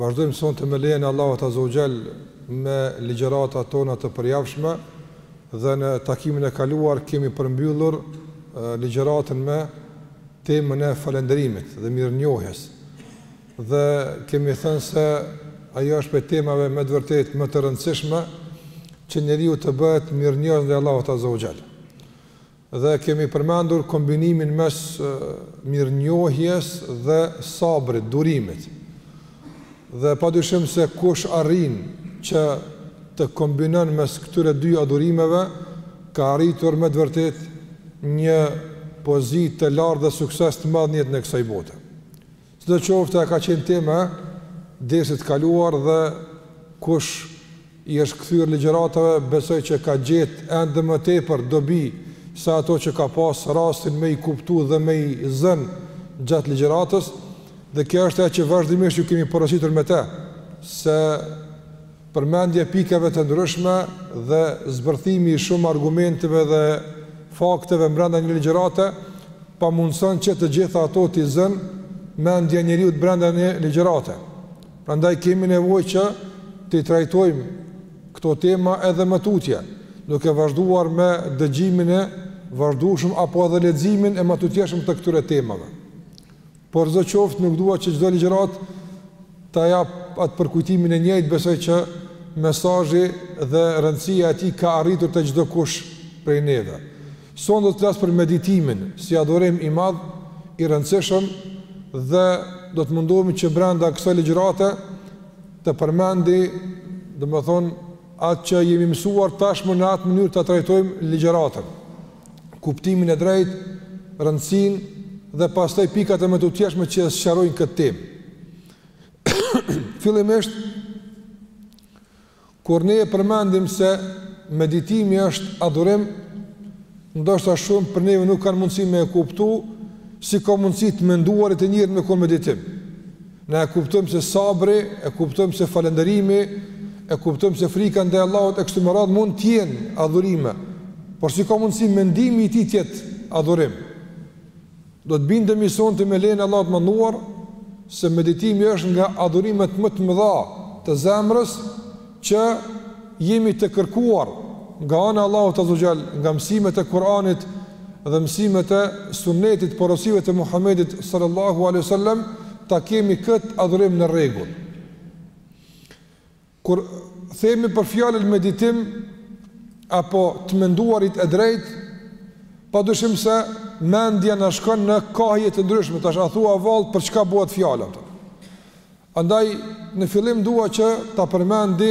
Vazhdojmë sonte me lejen e Allahut Azza wa Jall me ligjëratat tona të përjavshme dhe në takimin e kaluar kemi përmbyllur ligjëratën me temën e falënderimit dhe mirënjohjes dhe kemi thënë se ajo është prej temave me të vërtetë më të rëndësishme që njeriu të bëhet mirënjohës ndaj Allahut Azza wa Jall. Dhe kemi përmendur kombinimin mes mirënjohjes dhe sabrit, durimit. Dhe padyshim se kush arrin që të kombinon mes këtyre dy adhurimeve, ka arritur me të vërtetë një pozitë të lartë dhe sukses të madh në jetën e kësaj bote. Sidoqoftë ajo ka qenë tema e dersit të kaluar dhe kush i është kthyer ligjëratave besoj që ka gjetë ende më tepër dobi se ato që ka pas rastin me i kuptu dhe me i zënë gjatë ligjëratës dhe kjo është ajo që vazhdimisht ju kemi porositur me të se Përmendja e pikave të ndryshme dhe zbërthimi i shumë argumenteve dhe fakteve brenda një ligjërate, pamundëson që të gjitha ato t'i zënë mendja e njeriut brenda një ligjërate. Prandaj kemi nevojë që t'i trajtojmë këto tema edhe më tutje, duke vazhduar me dëgjimin e vazhdueshëm apo edhe leximin e matutjeshëm të këtyre temave. Por sidoqoftë nuk dua që çdo ligjëratë ta jap atë përkujtimin e njëjtë, besoj që mesazhi dhe rëndësia e tij ka arritur te çdo kush prej neve. Sonte do të flas për meditimin si adhurim i madh, i rëndësishëm dhe do të mundohemi që brenda kësaj ligjërate të përmendi, domethënë atë që jemi mësuar tashmë në atë mënyrë ta trajtojmë ligjëratën. kuptimin e drejtë, rëndësinë dhe pastaj pikat e mëtutjeshme që e sqarojnë këtë temë. Fillimisht, kur ne e përmendim se meditimi është adhurim, ndoshta shumë prej neve nuk kanë mundësi me e kuptu, si ka mundësi të menduarit e njeriut me konë meditim. Ne e kuptojmë se sabri, e kuptojmë se falënderimi, e kuptojmë se frika ndaj Allahut e kështu me radhë mund të jenë adhurime. Por si ka mundësi mendimi i tij të jetë adhurim? Do të bindemi sonte me lejen e Allahut të Madhëruar se meditimi është nga adhurimet më të mëdha të zemrës që jemi të kërkuar nga ana e Allahut azza wa jall, nga mësimet e Kur'anit dhe mësimet e Sunetit, porosive të Muhamedit sallallahu alaihi wasallam, ta kemi këtë adhurim në rregull. Kur themi për fjalën meditim apo të menduarit e drejtë, padyshim se mendja na shkon në kahje të ndryshme, tash a thua vallë për çka bëhet fjala këtu. Andaj, në fillim dua që ta përmendi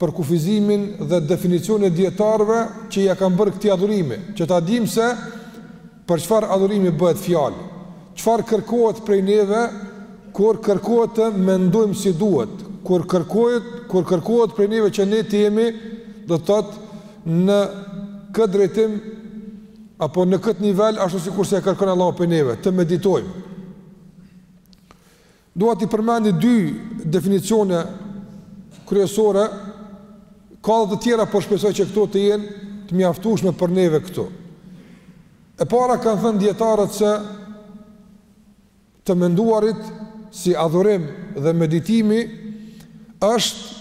përkufizimin dhe definicionin e dijetarëve që ia kanë bërë këtij adhurimi, që ta dimë se për çfarë adhurimi bëhet fjalë, çfarë kërkohet prej neve kur kërkohet të mendojmë si duhet, kur kërkohet, kur kërkohet prej neve që ne të jemi, do të thotë, në këtë drejtim apo në këtë nivel ashtu sikurse e kërkon Allahu prej neve, të meditojmë. Dua t'i përmendi dy definicione kryesore, ka edhe të tjera, por shpresoj që këto të jenë të mjaftueshme për neve këtu. E para kanë thënë dijetarët se të menduarit si adhurim dhe meditimi është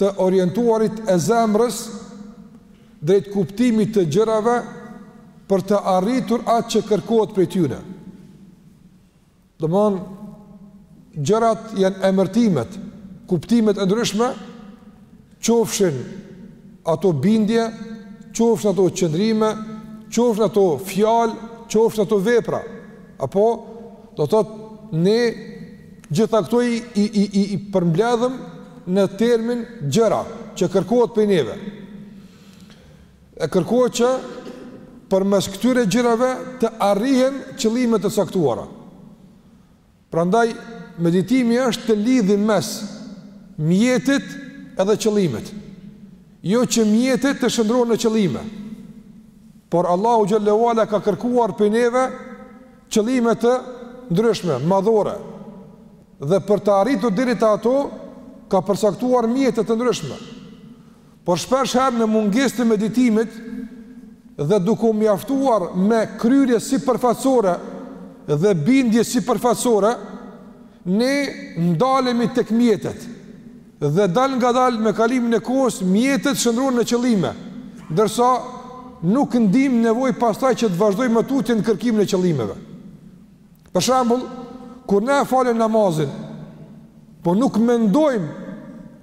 të orientuarit e zemrës drejt kuptimit të gjërave për të arritur atë që kërkohet prej tyre. Domethënë, gjërat janë emërtimet, kuptimet e ndryshme, qofshin ato bindje, qofshin ato qëndrime, qofshin ato fjalë, qofshin ato vepra, apo Do të thotë ne gjitha këto i i i i përmbledhëm në termin gjëra që kërkohet prej neve. E kërkohet që përmes këtyre gjërave të arrihen qëllime të caktuara. Prandaj meditimi është të lidhi mes mjetit edhe qëllimit. Jo që mjetet të shndërrohen në qëllime. Por Allahu xhel-le ue ala ka kërkuar prej neve qëllime të ndryshme madhore dhe për të arritur deri te ato ka përcaktuar mjete të ndryshme. Por shpesh herë në mungesë të meditimit dhe duke u mjaftuar me kryerje sipërfaqësore dhe bindje sipërfaqësore, ne ndalemi tek mjetet. Dhe dalëngadalë me kalimin e kohës mjetet shndërrohen në qëllime, ndërsa nuk ndimë nevojë pastaj që të vazhdojmë më tutje në kërkimin e qëllimeve. Për shembull, kur ne falim namazin, po nuk mendojmë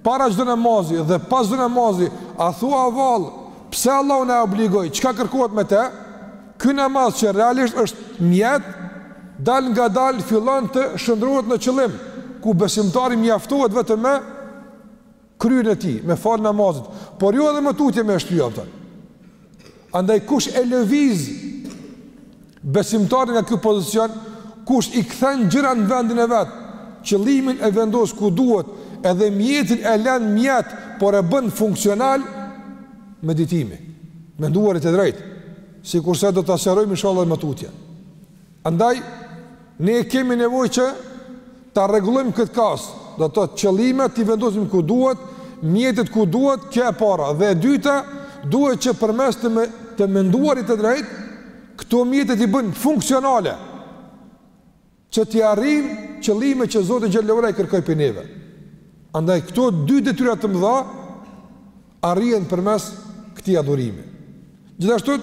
para çdo namazi dhe pas çdo namazi, a thua vallë, pse Allahu na e obligoi, çka kërkohet me të? Ky namaz që realisht është mjet, dalëngadalë fillon të shndërrohet në qëllim, ku besimtari mjaftohet vetëm me kryerjen e tij, me faljen e namazit, por jo edhe më tutje me shtu jaftë. Andaj kush e lëviz besimtarin nga ky pozicion, kush i kthen gjërat në vendin e vet, qëllimin e vendos ku duhet, edhe mjetin e len mjet, por e bën funksional, meditimi, të menduarit e drejtë, sikurse do ta sqarojmë inshallah edhe më tutje. Andaj, ne kemi nevojë që ta rregullojmë këtë kasë, do të thotë qëllimet t'i vendosim ku duhet, mjetet ku duhet, kjo e para, dhe e dyta, duhet që përmes të, me, të menduarit të drejtë, këto mjetet t'i bëjmë funksionale, që t'i arrijmë qëllimet që Zoti xhel-le ue ala i kërkon prej neve. Andaj këto dy detyra të mëdha arrihen përmes këtij adhurimi. Gjithashtu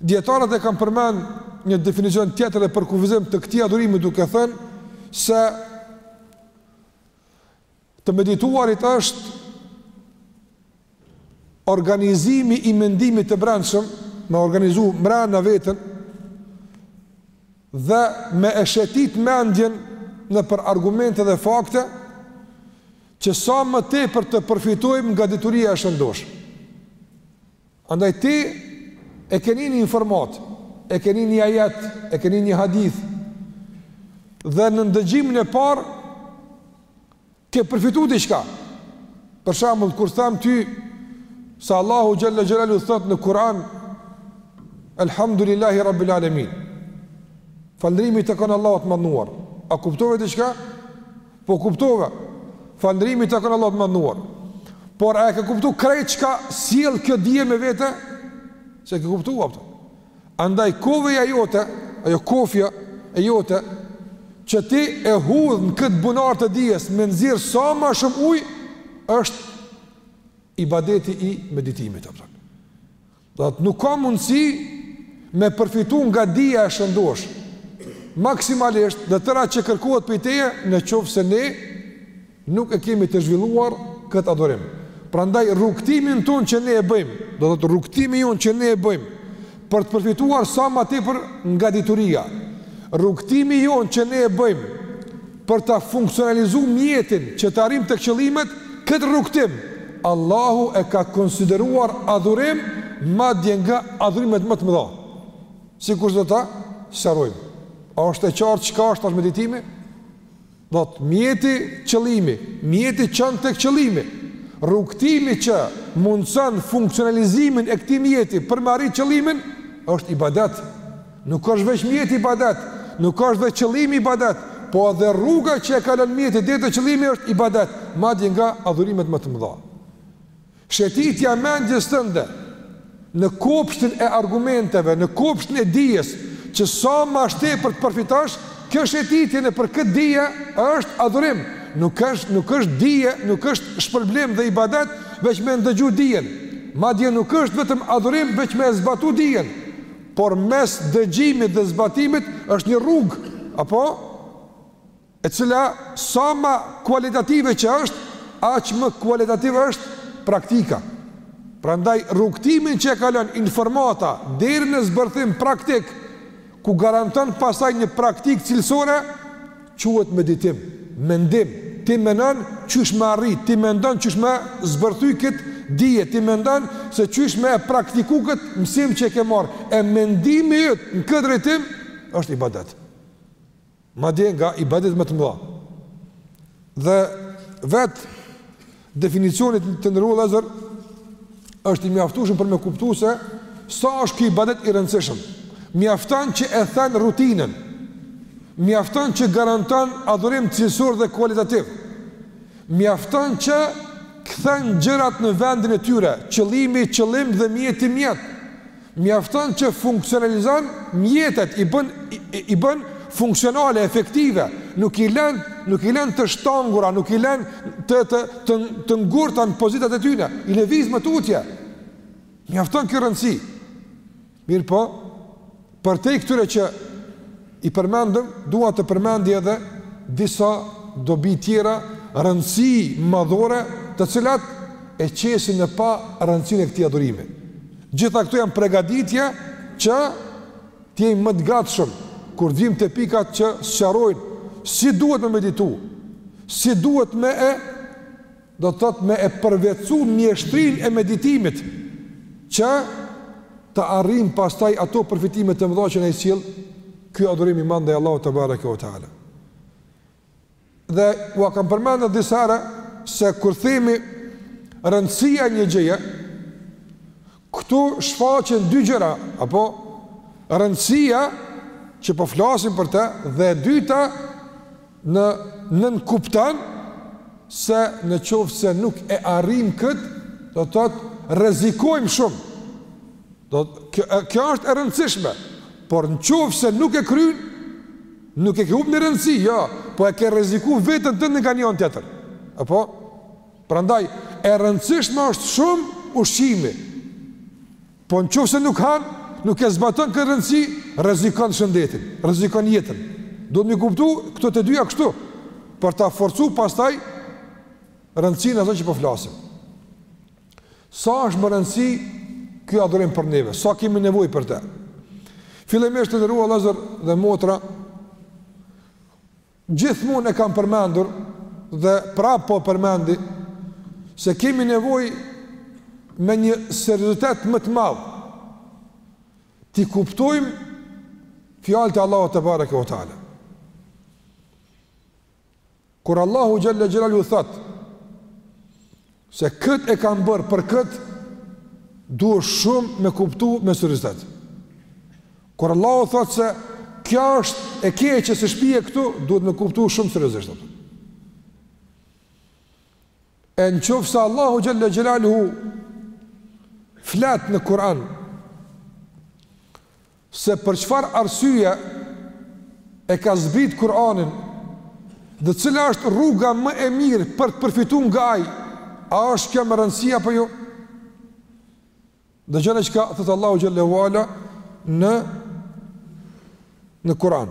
dijetarët e kanë përmend një definicion tjetër dhe përkufizim të këtij adhurimi duke thënë se Të medituarit është organizimi i mendimit të brendshëm, me organizu mrena veten dhe me e shetit mendjen nëpër argumente dhe fakte që sa më tepër të përfitojmë nga dituria e shëndoshë. Andaj ti e ke një një informatë, e ke një një ajet, e ke një një hadith, dhe në ndëgjimin e parë, ke përfitu diçka. Për shembull, kur t'tham ty, se Allahu xhel-le xhelaluhu thotë në Kur'an, Elhamdulillahi Rabbil Alemin, falënderimi i takon Allahut të Madhnuar, a kuptove diçka? Po kuptove. Falënderimi i takon Allahut të Madhënuar. Por a e ke kuptu krejt çka sjell kjo dije me vete? S'e ke kuptu, a po kupton? Andaj koveja jote, ajo kofja e jote që ti e hudh në këtë bunar të dijes me nxjerr sa ma shumë ujë është ibadeti i meditimit, a po kupton. Do të thotë nuk ka mundësi me përfitu nga dija e shëndoshë, maksimalisht dhe tërë ajo që kërkohet prej teje në qoftë se ne nuk e kemi të zhvilluar këtë adhurim. Prandaj rrugëtimin tonë që ne e bëjmë, do të thotë rrugëtimi jonë që ne e bëjmë, për të përfituar sa ma tepër nga dituria, rrugëtimi jonë që ne e bëjmë, Për ta funksionalizu mjetin që të arrijmë tek qëllimet, këtë rrugëtim Allahu e ka konsideruar adhurim madje nga adhurimet më të mëdha. Sikurse do ta sqarojmë. A është e qartë çka është tash meditimi? Do të thotë mjeti qëllimi, mjeti çon tek qëllimi. Rrugëtimi që mundson funksionalizimin e këtij mjeti për me arrit qëllimin është ibadet. Nuk është veç mjeti ibadet, nuk është veç qëllimi ibadet, po edhe rruga që e kalon mjeti deri te qëllimi është ibadet, madje nga adhurimet më të mëdha. Shëtitja mendjes tënde në kopshtin e argumenteve, në kopshtin e dijes, që sa ma shtepër të përfitash, kjo shëtitje nëpër këtë dije është adhurim, nuk është, nuk është dije, nuk është shpërblim dhe ibadet, veç me ndëgju dijen, madje nuk është vetëm adhurim, veç me zbatu dijen, Por mes dëgjimit dhe zbatimit është një rrugë, apo? E cila sa më kualitative që është, aq më kualitative është praktika. Prandaj rrugëtimin që e kalon informata deri në zbërthim praktik, ku garanton pastaj një praktikë cilësore, Quhet meditim, mendim, ti menon qysh me arrit, ti mendon qysh me zbërthy këtë dije, ti mendon se qysh me e praktiku këtë mësim që e ke marrë, e mendimi yt në këtë drejtim është ibadet. Madje nga ibadetet më të mëdha. Dhe vetë Definicioni i të nderuar vllezër është i mjaftueshëm për me kuptuar se sa është ky ibadet i rëndësishëm. Mjafton që e then rutinën. Mjafton që garanton adhurim cilësor dhe kualitativ. Mjafton që kthen gjërat në vendin e tyre, qëllimi, qëllim dhe mjeti mjet. Mjafton që funksionalizon mjetet, i bën i bën funksionale, efektive, nuk i lën, nuk i lën të shtangura, nuk i lën të të të, të ngurta në pozitat e tyre, i lëviz më tutje. Mjafton kjo rëndësi. Mirëpo, përtej këtyre që I përmendëm, dua të përmendi edhe disa dobi tjera, rëndësi madhore, të cilat e qesin në pah rëndësinë e këtij adhurimi. Gjitha këto janë pregaditje që të jemi më të gatshëm, kur të vim te pikat që sqarojnë, si duhet me meditu, si duhet me e do të thotë me e përvetësu mjeshtërinë e meditimit, që të arrijmë pastaj ato përfitime të mëdha që na i sjell ky adhurim i madh ndaj Allahut tebareke ve teala. Dhe ua kam përmendur disa herë se kur themi rëndësia e një gjëje, Këtu shfaqen dy gjëra, apo rëndësia që po flasim për të dhe e dyta nënkupton se në qoftë se nuk e arrijmë këtë, do të thotë rrezikojmë shumë. Do të thotë kjo, kjo është e rëndësishme, por në qoftë se nuk e kryen, nuk e ke humbë një rëndësi, jo, po e ke rreziku veten tënde nga një anë tjetër. Apo Prandaj, e rëndësishme është shumë ushqimi. Po në qofë se nuk hanë, nuk e zbaton këtë rëndësi, rrezikon shëndetin, rrezikon jetën. Duhet mi kuptu këto të dyja kështu, për ta forcu pastaj rëndësinë ato që po flasim. Sa është me rëndësi kjo adhurim për neve, sa kemi nevojë për te. Fillimisht të nderuar vllezër dhe motra, Gjithmonë e kam përmendur dhe prapë po përmendi se kemi nevojë me një seriozitet më të madh t'i kuptojmë fjalët e Allahut tebareke ve teala. Kur Allahu xhel-le xhelaluhu thot Se kët e kam bërë për kët duhet shum me kuptu me seriozitet. Kur Allahu thot se kjo është e keqe se shpije këtu, duhet me kuptu shum seriozisht. E në qofë se Allahu Xhel-le Xhelaluhu flet në Kur'an Se për çfarë arsyeje e ka zbrit Kur'anin dhe cila është rruga më e mirë për të përfitu nga ai, a është kjo me rëndësi apo jo? Dëgjoni çka thot Allahu xhel-le ue ala në Kur'an.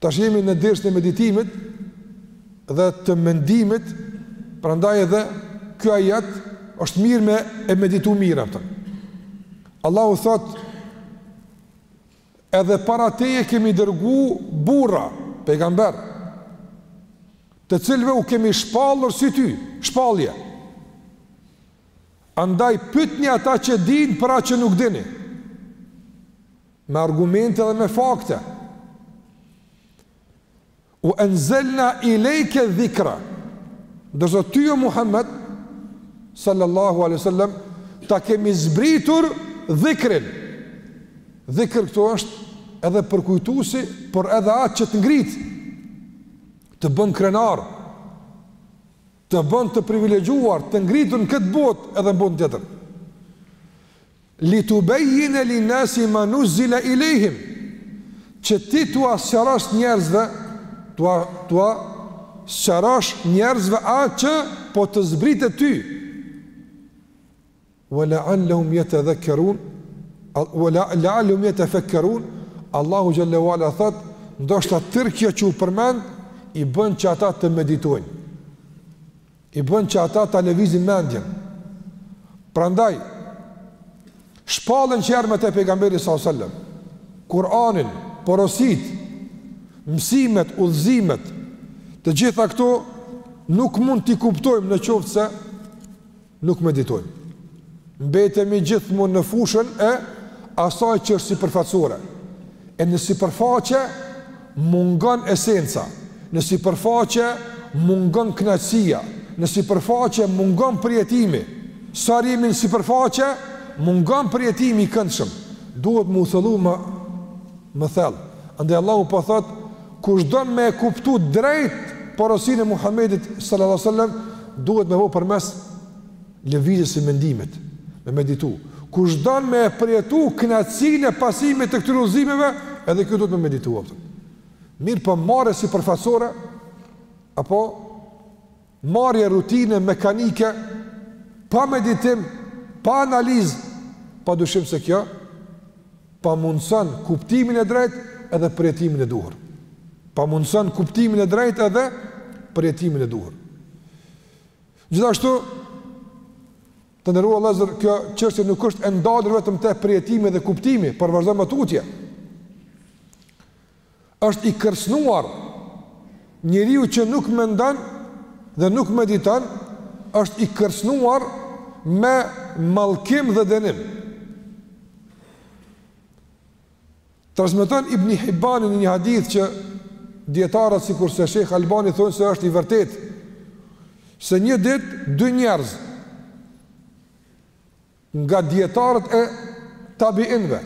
Tash jemi në dersin e meditimit dhe të mendimit, prandaj edhe ky ajet është mirë me e meditu mirë atë. Allahu thot edhe para teje kemi dërgu burra, pejgamber, të cilëve u kemi shpallur si ty, shpallje. Andaj pytni ata që dinë për atë që nuk dini. Me argumente dhe me fakte. Ue enzelna ilejke dhikra. Ndërsa ty o Muhammed, sallallahu alejhi ue sel-lem, ta kemi zbritur dhikrin. Dhikr këtu është edhe përkujtusi, por edhe atë që të ngrit, të bën krenar. Të bën të privilegjuar, të ngritur në këtë botë edhe në botën tjetër. Li tubejjine linnasi ma nuzile ilejhim, që ti t'ua sqarosh njerëzve, t'ua sqarosh njerëzve atë që po të zbritet ty, La'allahum yatadhakkarun wa la'allahum yatafakkarun Allahu xhel-le ue ala thotë ndoshta tërë kjo që u përmend i bën që ata të meditojnë i bën që ata ta lëvizin mendjen prandaj shpalljen keramet e pejgamberit sallallahu alajhi wasallam Kur'anin porositë mësimet udhëzimet të gjitha këto nuk mund t'i kuptojmë në qoftë se Nuk meditojmë. Mbetemi gjithmonë në fushën e asaj që është sipërfaqësore. E në sipërfaqe mungon esenca, në sipërfaqe mungon kënaqësia, në sipërfaqe mungon përjetimi. Sa rrimi në sipërfaqe, mungon përjetimi i këndshëm. Duhet me u thellu më, më thellë. Andaj Allahu po thotë, Kush don me e kuptu drejt porosinë e Muhamedit sallallahu alaihi wasallam duhet me vu përmes lëvizjes së mendimit, me meditu. Kush don me e përjetu kënaqësinë e pasimit të këtyre udhëzimeve, edhe ky duhet me meditu atë. Mirëpo marrja sipërfaqësore apo Marrja rutine mekanike pa meditim, pa analizë, padyshim se kjo pamundëson kuptimin e drejtë edhe përjetimin e duhur. Pamundëson kuptimin e drejtë edhe përjetimin e duhur. Gjithashtu, të nderuar vëllezër, kjo çështje nuk është e ndalur vetëm te përjetimi dhe kuptimi, por vazhdon më tutje. Është i kërcënuar njeriu që nuk mendon dhe nuk mediton, është i kërcënuar me mallkim dhe dënim. Transmeton Ibni Hibbani në një hadith që dijetarët sikurse Shejh Albani thonë se është i vërtetë se një ditë dy njerëz nga dijetarët e Tabi'inve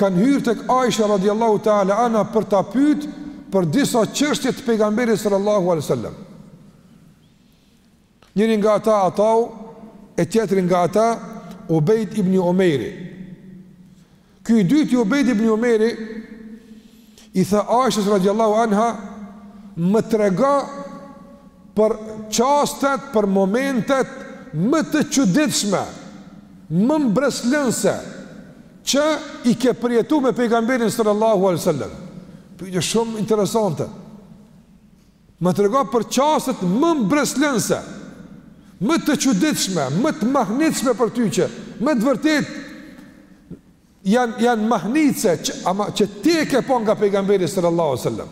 kanë hyrë tek Aisha radiallahu ta'ala anha për ta pyet për disa çështje të pejgamberit sallallahu alaihi wasallam. Njëri nga ata Atau e tjetri nga ata Ubejd ibni Umejri. Ky i dyti Ubejd ibni Umejri i tha Aishës radiallahu anha më trego për çastet, për momentet më të çuditshme, më mbresëlënëse që i ke përjetu me pejgamberin sallallahu alai sallam. Pyetje shumë interesante. Më trego për çastet më mbresëlënëse, më të çuditshme, më të mahnitshme për ty që me të vërtetë janë janë mahnitëse që ama që ti e ke pa nga pejgamberi sallallahu alajhi wasallam.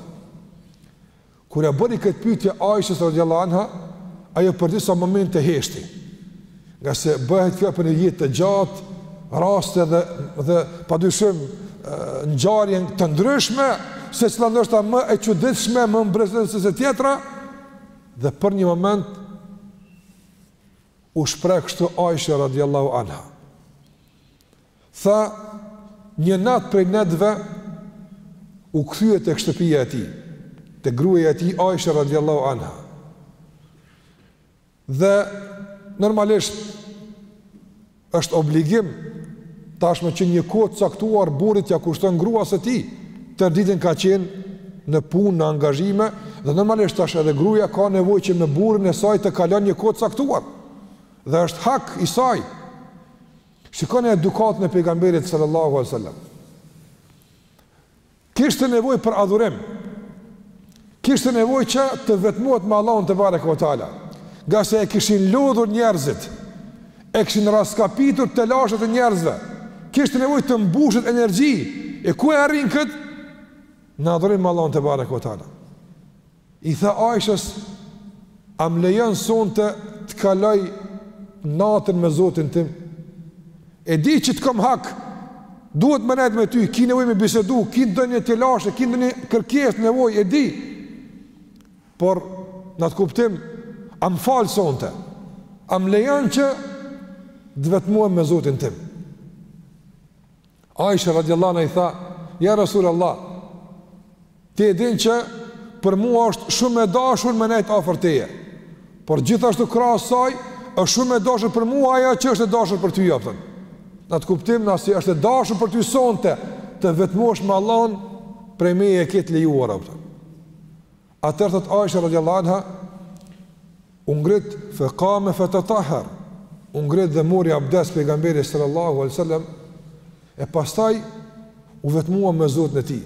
Kur e bëri këtë pyetje Aisha radhiyallahu anha, ajo për disa momente heshti. Ngase bëhet kjo për një jetë të gjatë, raste dhe dhe padyshim ngjarje të ndryshme, secila ndoshta më e çuditshme, më mbresëlënëse se tjetra, dhe për një moment u shpreh kështu Aisha radhiyallahu anha. Tha një natë prej netëve u kthye tek shtëpia e tij, te gruaja e tij Aisha radhiyallahu anha. Dhe normalisht është obligim tashmë që një kohë të caktuar burri t'ia kushton gruas së tij. Tërë ditën ka qenë në punë, në angazhime dhe normalisht tash edhe gruaja ka nevojë që me burrin e saj të kalon një kohë të caktuar. Dhe është hak i saj. Shikoni edukatën e pejgamberit sallallahu alaihi wasallam. Kishte nevojë për adhurim. Kishte nevojë që të vetmohet me Allahun tebareke ve teala. Ngase e kishin lodhur njerëzit. E kishin rraskapitur telashet e njerëzve. Kishte nevojë të mbushte energji. E ku e arrin kët? Në adhurim me Allahun tebareke ve teala. I tha Ajshës, A më lejon sonte të kaloj natën me Zotin tim? E di që të kam hak, duhet me nejtë me ty, ki nevoj me bisedu, ki ndonjë telashe, ki ndonjë kërkesë nevoj, e di. Por, në atë kuptim, a më fal sonte? A më lejon që të vetmohem me Zotin tim? Aisha radiallahu anha i tha, Ja Rasul Allah, ti e din që për mua është shumë e dashur me nejtë afër teje, por gjithashtu krahas saj është shumë e dashur për mua ajo që është e dashur për ty jepëtën. Në atë kuptim nëse është e dashur për ty sonte të vetmohesh me Allahun prej meje e ke të lejuar apëtën. Atëherë thotë Aisha radijallahu anha, u ngrit fe kame fe tetahher, u ngrit dhe mori abdes pejgamberi sallallahu alai sallam, e pastaj u vetmua me Zotin e tij,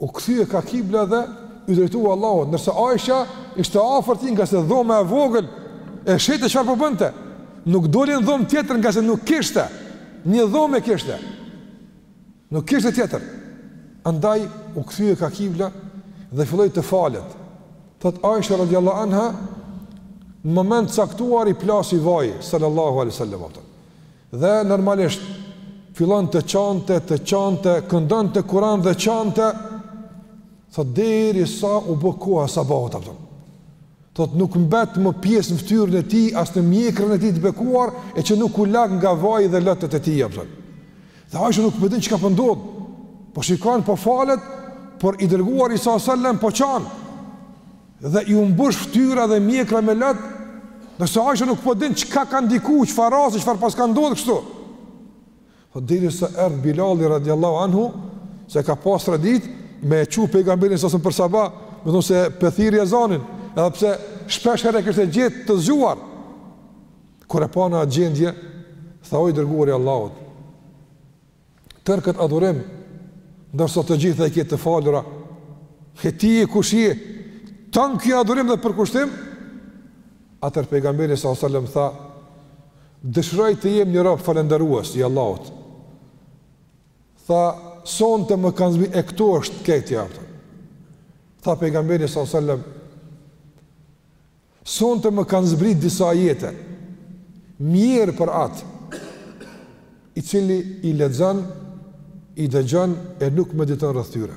u kthye ka kibla dhe iu drejtua Allahut, ndërsa Aisha ishte afër tij ngase dhoma e vogël, e shihte çfarë po bënte, po nuk doli n'dhomë tjetër ngase nuk kishte, një dhomë kishte. Nuk kishte tjetër. Andaj u kthye ka kibla dhe filloi të falet. Thotë Aisha radhiyallahu anha, në moment të caktuar i plasi vaji sallallahu alaihi wasallam atë. Dhe normalisht fillon të qante, të qante, këndonte Kur'an dhe qante. Thotë derisa u bë koha sabahut atë. Thotë nuk mbet më pjesë në fytyrën e tij as në mjekrën e tij të bekuar e që nuk u lag nga vaji dhe lotët e tij, apo. Dhe Aisha nuk po din çka po ndodh, po, po shikon po falet, por i dërguari s.a.s. po qan, dhe iu mbush ftyra dhe mjekra me lot, ndërsa Aisha nuk po din çka ka ndiku, çfarë rasti, çfarë pas ka ndodh kështu. Po derisa erdh Bilali radiallahu anhu, se ka pas traditë me e çu pejgamberin s.a.s. për sabah, me thonë se po thirr ezanin, edhe pse shpesh herë e kishte gjetë të zgjuar. Kur e pa në atë gjendje, tha o i dërguari i Allahut, tërë këtë adhurim, ndërsa të gjitha i ke të falura, e ti e kush je, tanë ky adhurim dhe përkushtim, atëherë pejgamberi s.a.s. tha, Dëshiroj të jem një rob falënderues i Allahut. Tha, sonte më kanë zbri e këtu është ketja. Tha pejgamberi s.a.s., sonte më kanë zbrit disa ajete, mjerë për atë, i cili i lexon, i dëgjon e nuk mediton rreth tyre.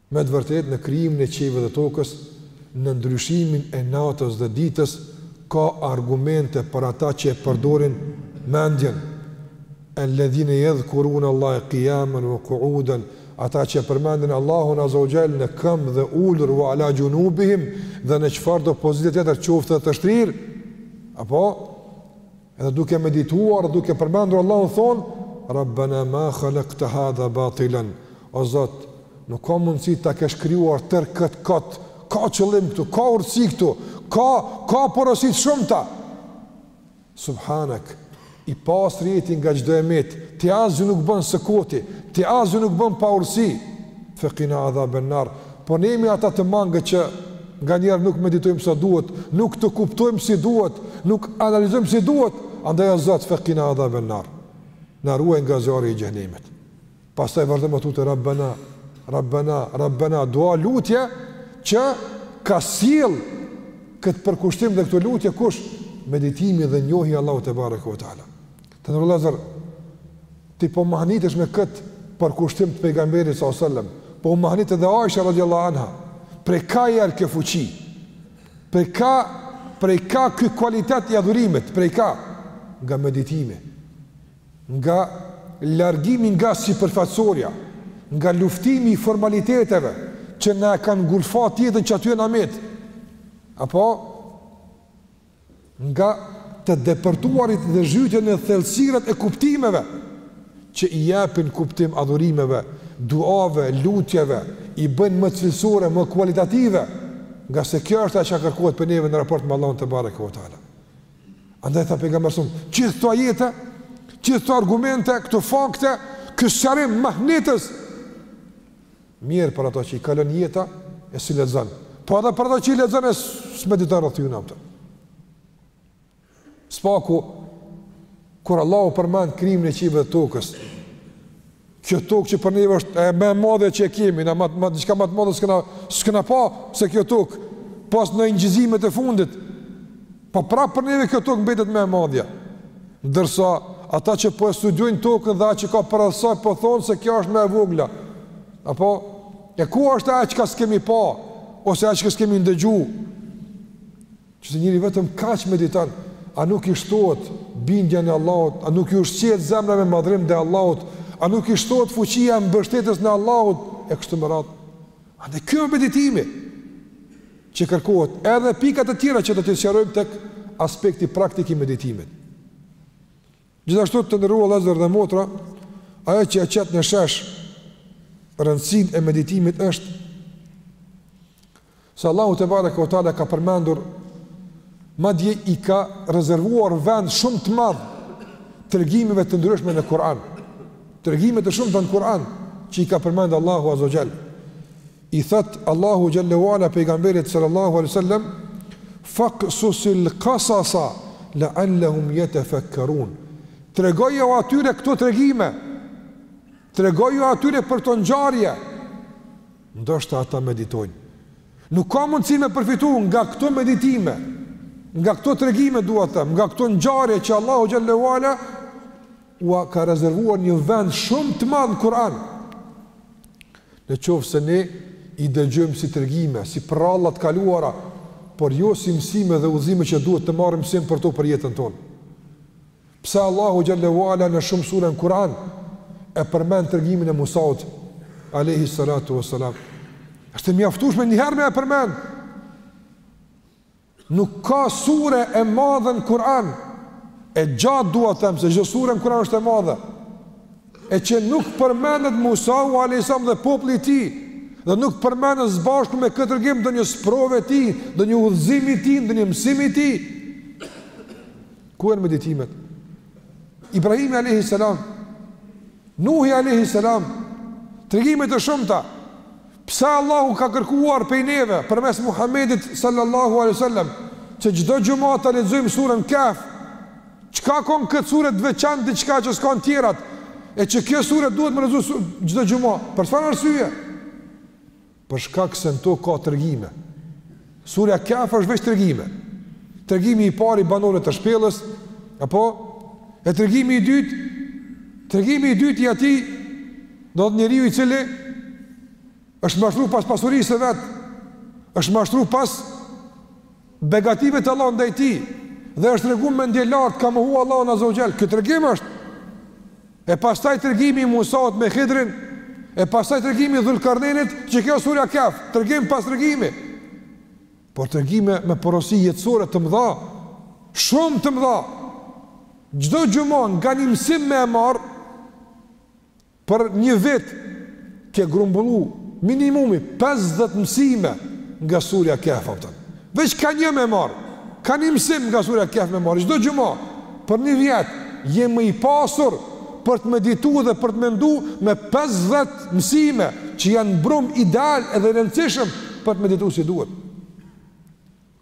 Me të vërtetë në krijimin e qiejve dhe tokës, në ndryshimin e natës dhe ditës ka argumente për ata që e përdorin mendjen. Alladhina yadhkuruna Allaha qiyaman wa qu'udan, ata që e përmendin Allahun azza wa jall në këmbë dhe ulur wa ala junubihim dhe në çfarëdo pozite tjetër qoftë edhe të shtrirë, apo Edhe duke medituar, duke përmendur Allahun thonë: Rabbana ma khalaqta hadha batilan. O Zot, nuk ka mundësi ta kesh krijuar tërë këtë kot. Ka qëllim këtu, ka urtësi këtu, ka ka porosi të shumta. Subhanak. I pastër je ti nga çdo e metë. Ti asgjë nuk bën së koti, ti asgjë nuk bën pa urtësi. Fekina adhaben nar. Po ne jemi ata të mangët që nganjëherë nuk meditojmë sa duhet, nuk të kuptojmë si duhet, nuk analizojmë si duhet, andaj o Zot fekina adhaben nar. Na ruaj nga zjarri i xhehenemit. Pastaj vazhdon më tutje Rabbana, Rabbana, Rabbana, dua lutje që ka sjell këtë përkushtim dhe këto lutje kush meditimi dhe njohja e Allahut tebareke ve teala. Të nderuar vëllezër, ti po mahnitesh me këtë përkushtim të pejgamberit s.a.s. Po u mahnit edhe Aisha radiallahu anha. Prej ka i erdh kjo fuqi? Prej ka, prej ka ky kualitet i adhurimit? Prej ka? Nga meditimi. Nga largimi nga sipërfaqësorja. Nga luftimi i formaliteteve që na e kanë ngulfat jetën që aty jena metë. Apo? nga të depërtuarit dhe zhytje në thellësirat e kuptimeve që i japin kuptim adhurimeve, duave, lutjeve, i bëjnë më cilësore, më kualitative, ngase kjo është ajo që kërkohet prej neve në raport me Allahun tebareke ve teala. Andaj tha pejgamberi alejhi selam, "Gjithë këto ajete, gjithë këto argumente, këto fakte, ky sqarim mahnitës Mjerë për ato që i kalon jeta e si lexon. Po edhe për ato që i lexon e s'mediton rreth tyre apo s'paku kur Allahu përmend krijimin e qiejve e tokës. Kjo tokë që për neve është më e madhja që e kemi, na diçka ma të madhe s'kena pa se kjo tokë pos në incizimet e fundit. Po prapë për neve kjo tokë mbetet më e madhja. Ndërsa, ata që po e studiojnë tokën dhe ajo çka ka para saj, po thonë se kjo është më e vogla. Apo, e ku është ajo çka s'kemi pa, ose ajo çka s'kemi ndëgju. Që se njeri vetëm kaq mediton, a nuk i shtohet bindja ndaj Allahut, a nuk i ushqehet zemra me madhërim ndaj Allahut, a nuk i shtohet fuqia e mbështetjes ndaj Allahut, e kështu me radhë. Andaj ky është meditimi që kërkohet edhe pika të tjera që do t'i sqarojmë tek aspekti praktik i meditimit. Gjithashtu të nderuar vëllezër dhe motra, ajo që e qet në shesh rëndësinë e meditimit është se Allahu tebareke ve teala ka përmendur Madje i ka rezervuar vend shumë të madh tregimeve të ndryshme në Kur'an. Tregime të shumta në Kur'an që i ka përmend Allahu Azza wa Jall. I thotë Allahu Jalla wa Ala pejgamberit sallallahu alaihi wasallam faqsusil qasasa la'allahum yatafakkarun. Tregojau atyre këto tregime. Tregojau atyre për këto ngjarje. Ndoshta ata meditojnë. Nuk ka mundësi me përfitu nga këto meditime, nga këto tregime dua të them, nga këto ngjarje që Allahu xhalla ua ala u ka rezervuar një vend shumë të madh në Kur'an. Në qoftë se ne i dëgjojmë si tregime, si prralla të kaluara, por jo si mësime dhe udhëzime që duhet të marrim mësim për to për jetën tonë. Pse Allahu xhalla ua ala në shumë sure në Kur'an e përmend tregimin e Musaut alejhi salatu wa salam. Është e mjaftueshme një herë me e përmend. Nuk ka sure e madhe në Kur'an e gjatë dua të them se çdo sure në Kur'an është e madhe. E që nuk përmendet Musau alejhi salam dhe populli i tij dhe nuk përmendet së bashku me këtë tregim ndonjë sprovë e tij, ndonjë udhëzim i tij, ndonjë mësim i tij. Ku janë meditimet? Ibrahimi alayhi salam, Nuhi alayhi salam, tregime të shumta. Pse Allahu ka kërkuar prej neve përmes Muhamedit sallallahu alaihi wasallam që çdo xhumë ta lexojmë surën Kehf? Çka ka kjo sure të veçantë diçka që s'kan tjerat? E që kjo sure duhet me lexu çdo xhumë. Për çfarë arsye? Për shkak se në to ka tregime. Surja Kehf është veç tregime. Tregimi i parë i banorëve të shpellës, apo e tregimi i dytë, tregimi i dytë i atij do të njeriu i cili është mashtru pas pasurisë së vet, është mashtru pas Begative të Allahut ndaj tij dhe është tregu mendje lart ka mohuar Allahun azza wa jall. Ky tregim është. E pastaj tregimi i Musaut me Hidrin, e pastaj tregimi i Dhulkarnejnit që kjo surja Kehf, tregim pas tregimi. Por tregime me porosi jetësore të mëdha, shumë të mëdha. Çdo xhuma nga një mësim me e marr Për një vit ke grumbullu minimumi pesëdhjetë mësime nga surja Kehf, afton, veç ka një me marr, ka një mësim nga surja Kehf me marr çdo xhumë, për një vjet je më i pasur për të meditu dhe për të mendu me pesëdhjetë mësime që janë brumë ideal edhe i rëndësishëm për të meditu si duhet.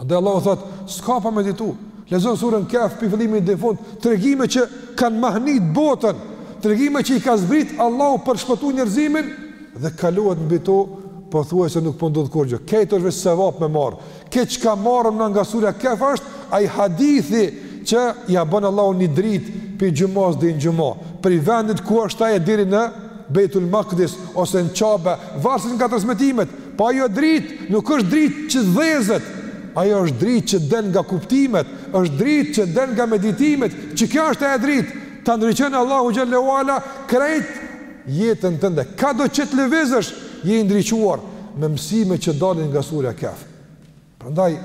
Andaj Allahu thot, s'ka pa meditu. Lexon surën Kehf prej fillimit deri në fund, tregime që kanë mahnit botën, tregime që i ka zbrit Allahu për shpëtu njerëzimin, dhe kalohet mbi to, pothuajse nuk po ndodhë kurgjë. Këtu është veç sevap me marr. Krejt çka marrim na nga surja Kehf është ai hadithi që ia bën Allahu një dritë prej xhumas deri në xhuma, prej vendit ku është ai e deri në Bejtul Makdis ose në Qabe, varësisht nga transmetimet, po ajo dritë nuk është dritë që ndezet, ajo është dritë që del nga kuptimet, është dritë që del nga meditimet, që kjo është ajo dritë, ta ndriçon Allahu xhel-le ve ala krejt jetën tënde, kado që të lëvizësh, je i ndriçuar me mësime që dalin nga surja Kehf. Prandaj,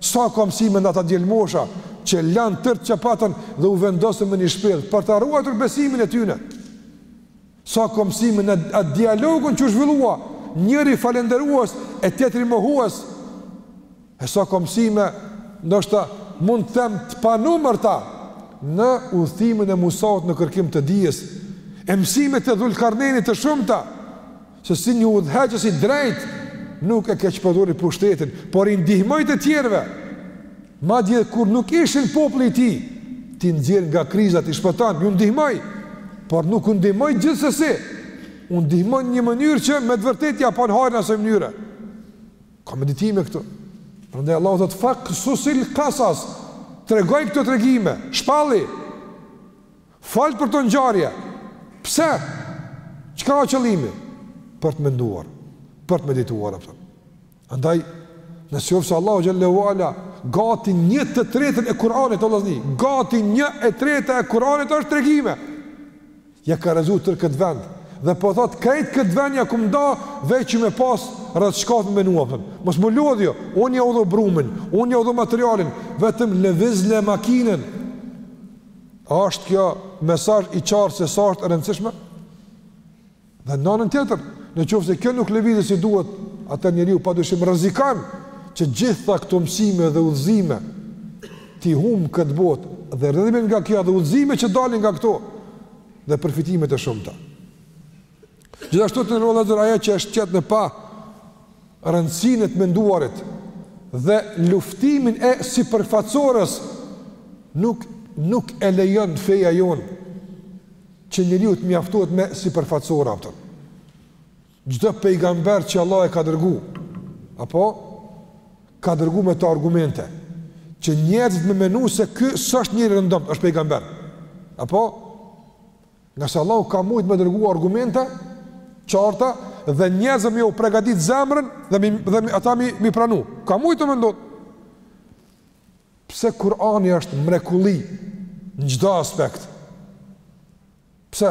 sa ka mësime nga ata djelmosha, që lanë tërë që patën dhe u vendosën në një shpellë, për ta ruajtur besimin e tyne. Sa ka mësime në atë dialogun që u zhvillua, njëri falënderues e tjetri mohues, e sa ka mësime, ndoshta mund të them të panumërta, në udhëtimin e Musaut në kërkim të dijes, e mësime të Dhulkarnejnit të shumta, se si një udhëheqës i drejtë nuk e keqpërdori pushtetin, por i ndihmoi të tjerëve, madje kur nuk ishin populli i tij, t'i nxjerr nga kriza, t'i shpëton, ju ndihmoi, por nuk u ndihmoi gjithsesi. U ndihmoi në një mënyrë që me të vërtetë ia panë hajrin asaj mënyre. Ka meditime këtu. Prandaj Allahu thotë faksusil kasas. Tregoj këto tregime, shpalli. Fol për këto ngjarje. Pse? Çka është qëllimi? Për të menduar, për të medituar, a kupton. Andaj, në qoftë se Allahu xhel-le ue ala gati 1/3 e Kur'anit vllazni, gati 1/3 e Kur'anit është tregime. Ja ka rezervu tërë këtë vend dhe po thot krejt këtë vend ja kam nda veç me pas rreth çka me menu, a kupton. Mos m'u lodh, jo, unë jau dha brumin, unë jau dha materialin, vetëm lëvizne makinën. A është kjo mesazh i qartë se sa është e rëndësishme? Dhe në anën tjetër, në qoftë se kjo nuk lëvizet si duhet, atëherë njeriu padyshim rrezikon që gjitha këto mësime dhe udhëzime t'i humb këtë botë dhe rrjedhimin nga kjo dhe udhëzime që dalin nga këto dhe përfitimet e shumta. Gjithashtu të nderuar vëllezër, ajo që është qet në pah rëndësinë e të menduarit dhe luftimin e sipërfaqësores nuk, nuk e lejon feja jonë që njeriu të mjaftohet me sipërfaqësore, a kupton. Çdo pejgamber që Allah e ka dërgu, apo ka dërgu me të argumente, që njerëzit me menu se ky s'është njeri i rëndomtë, është pejgamber. Apo, Ngase Allahu ka mujtë me dërgu argumente të qarta, dhe njerëzve me jau pregatit zemrën dhe, mi, dhe mi, ata mi, mi pranu. Ka mujtë me ndodh. Pse Kurani është mrekulli në çdo aspekt? Pse?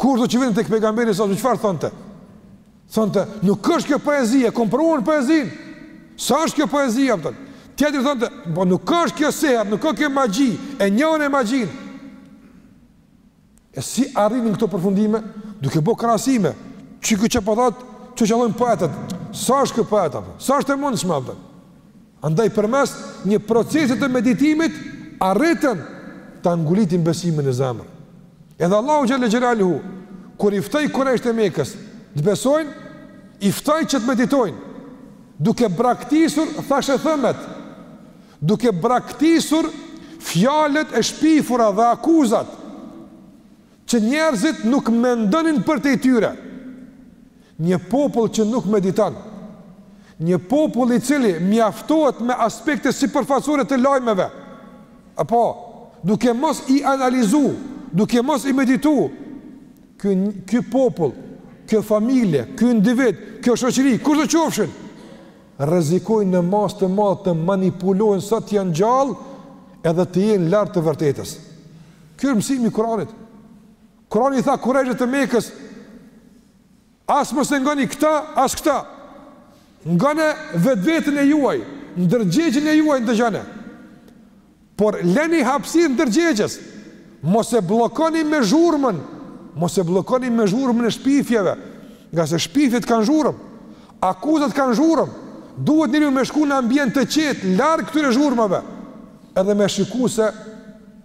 Kur do të vinte tek pejgamberi sa më çfarë thonte? Thonte, nuk është kjo poezi, e kom provuar poezinë. S'është kjo poezi, a kupton? Tjetri thonte, po nuk është kjo seher, nuk është kjo magji, e njoh unë magjinë. E si arrinin në këto përfundime? Duke bërë krahasime, që kjo që po thot, që që thojnë poetët, sa është kjo poeta, s'është e mundshme, a kupton. Andaj përmes një procesi të meditimit arritën ta ngulitin besimin në zemër. Edhe Allahu xhel-le xhelaluhu kur i ftoi kurejshët e Mekës të besojnë, i ftoi që të meditojnë, duke braktisur thashethemet, duke braktisur fjalët e shpifura dhe akuzat. Që njerëzit nuk mendonin përtej tyre. Një popull që nuk mediton. Një popull i cili mjaftohet me aspekte sipërfaqësore të lajmeve. Apo, duke mos i analizu, duke mos i meditu. Ky, ky popull, kjo familje, ky individ, kjo shoqëri, kushdo qofshin? Rrezikojnë në masë të madhe të manipulohen sa të janë gjallë edhe të jenë larg të vërtetës. Ky është mësimi i Kur'anit. Kur'ani i tha kurejshëve të Mekës: "As mos e ngoni këta, as këta. Ngone vetveten e juaj, ndërgjegjen e juaj ndëgjone. Por lëni hapësirë ndërgjegjes. Mos e bllokoni me zhurmën, mos e bllokoni me zhurmën e shpifjeve, ngase shpifjet kanë zhurmë, akuzat kanë zhurmë. Duhet njeriu me shku në ambient të qetë, larg këtyre zhurmave, edhe me shiku se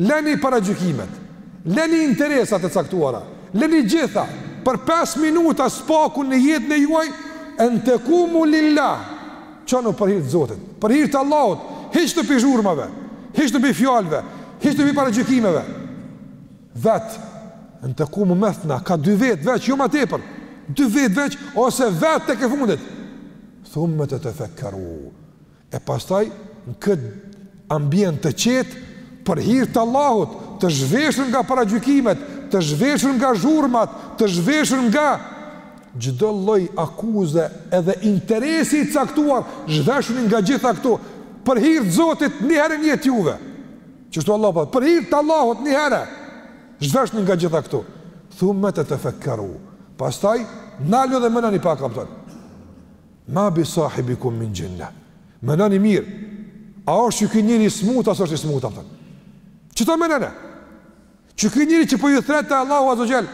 Lëni paragjykimet, lëni interesat e caktuara, lëni gjitha, për pesë minuta s'paku në jetën e juaj, en tekumu lillah, çonu për hir të Zotit, për hir të Allahut, hiqnu pi zhurmave, hiqnu pi fjalve, hiqnu pi paragjykimeve, vetë, en tekumu methna, ka dy vetë veç, jo ma tepër, dy vetë veç, ose vetë tek e fundit, thumme tetefekkeru, E pastaj në këtë ambient të qetë për hir të Allahut, të zhveshur nga paragjykimet, të zhveshur nga zhurmat, të zhveshur nga çdo lloj akuze edhe interesi i caktuar, zhveshnu nga gjitha këto për hir të Zotit një herë në jetë juve. Qështu Allah po, për hir të Allahut një herë. Zhveshnu nga gjitha këto. Thumme tetefekkeru. Pastaj, nalu dhe menoni pak apton. Ma bi sahibikum min xhinna. Menoni mirë, a është qiky njeri i smutë, a s'është i smutë, apton. Qito me menu? Qiky njeri që po ju thret te Allahu Azze ve xhel,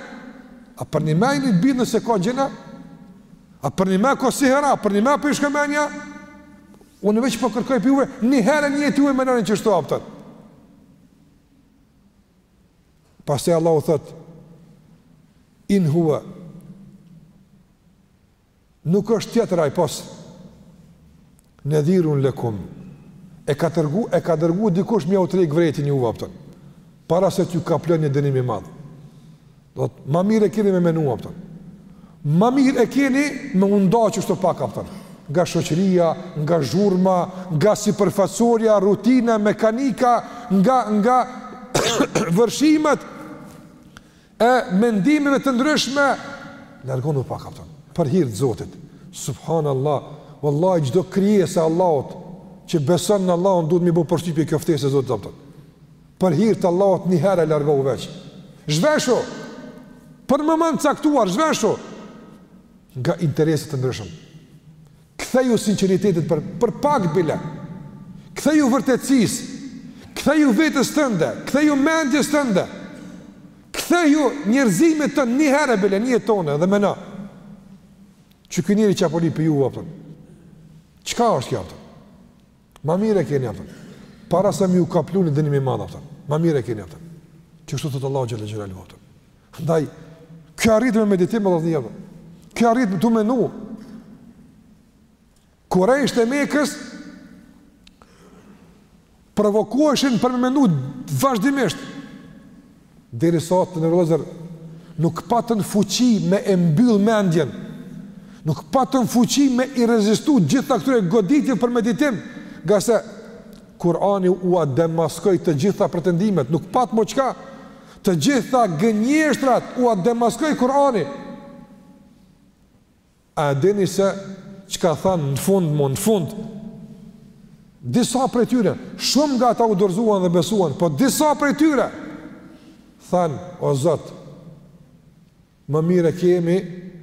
a për një me i një të bidhë nëse ka xhinna? A për një me ka sihra? A për një me po i shkon menja? Unë veç po kërkoj pi juve, një herë n'jetë juve me menu qështu, apton. Pastaj Allahu thotë, in huve, Nuk është tjetër ai pos nedhirun lekum E ka dërgu, e ka dërgu dikush me jau tërhjek vrejtjen juve apton Para se t'ju kaplon një dënim i madh Do të ma mirë e kini me menu apton Ma mirë e kini me u nda qështu pak apton Nga shoqëria, nga zhurma, nga sipërfaqësorja, rutina, mekanika Nga, nga vërshimet E mendimeve të ndryshme largonu pak, a kupton. Për hir të Zotit. Subhanallah. Wallahi çdo krijesë e Allahut që beson në Allahun duhet me i bo përshtypje kjo ftesë e Zotit, a kupton. Për hir të Allahut një herë largohu veç. Zhveshu. Për moment caktuar zhveshu nga interesi të ndryshëm. Ktheju sinqeritetit për për pak bile. Ktheju vërtetësisë. Ktheju vetes tënde, ktheju mendjes tënde. Ktheju njerëzimit tënd një herë bile një tonë dhe meno. Qiky njeri ça po lyp prej ju, a kupton? Çka është kjo? Ma mirë e keni, a kupton. Para se me ju kaplu një dënim i madh, a kupton. Ma mirë e keni, a kupton. Qekështu thotë Allahu xhelle xhelaluhu, a kupton. Andaj kjo arrihet me meditim edhe një herë. Kjo arrihet me të menu. Kurejshët e Mekës provokoheshin për me menu vazhdimisht. Derisa, të nderuar vëllezër, nuk patën fuqi me e mbyll mendjen, nuk patën fuqi me i rezistu gjitha këtyre goditjeve për meditim, ngase Kurani ua demaskoi të gjitha pretendimet, nuk pat më çka, të gjitha gënjeshtrat ua demaskoi Kurani. A e dini se çka thanë në fund mu në fund? Disa prej tyre, shumë nga ata u dorëzuan dhe besuan, po disa prej tyre thanë, o Zot, më mirë e kemi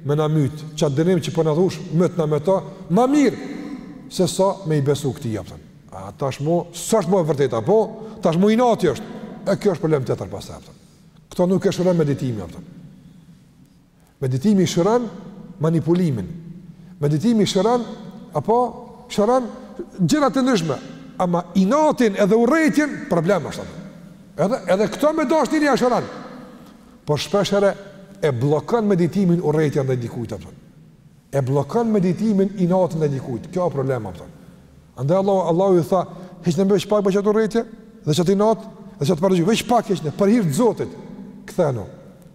me na myt, qat dënim që po na thush, myt na me to, më mirë se sa me i besu këtij, a kupton. A tashmë s'është më e vërteta, po tashmë inati është. E kjo është problem tjetër pastaj. Këto nuk e shëron meditimi, a kupton? Meditimi shëron manipulimin. Meditimi shëron apo shëron gjëra të ndryshme, ama inatin edhe urrejtjen problem është atë. Edhe edhe këto me dashni ia shëron. Por shpeshherë e bllokon meditimin urrejtja ndaj dikujt, a kupton. e bllokon meditimin inati ndaj dikujt, kjo është problem, a kupton. Andaj Allahu Allahu u tha, hiqne veç pak pra qat urrejtje, dhe qat inat, dhe qat paragjykim, veç pak hiqne për hir të Zotit. Kthenu.